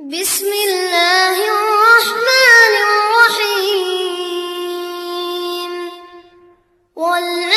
بسم الله الرحمن الرحيم. والله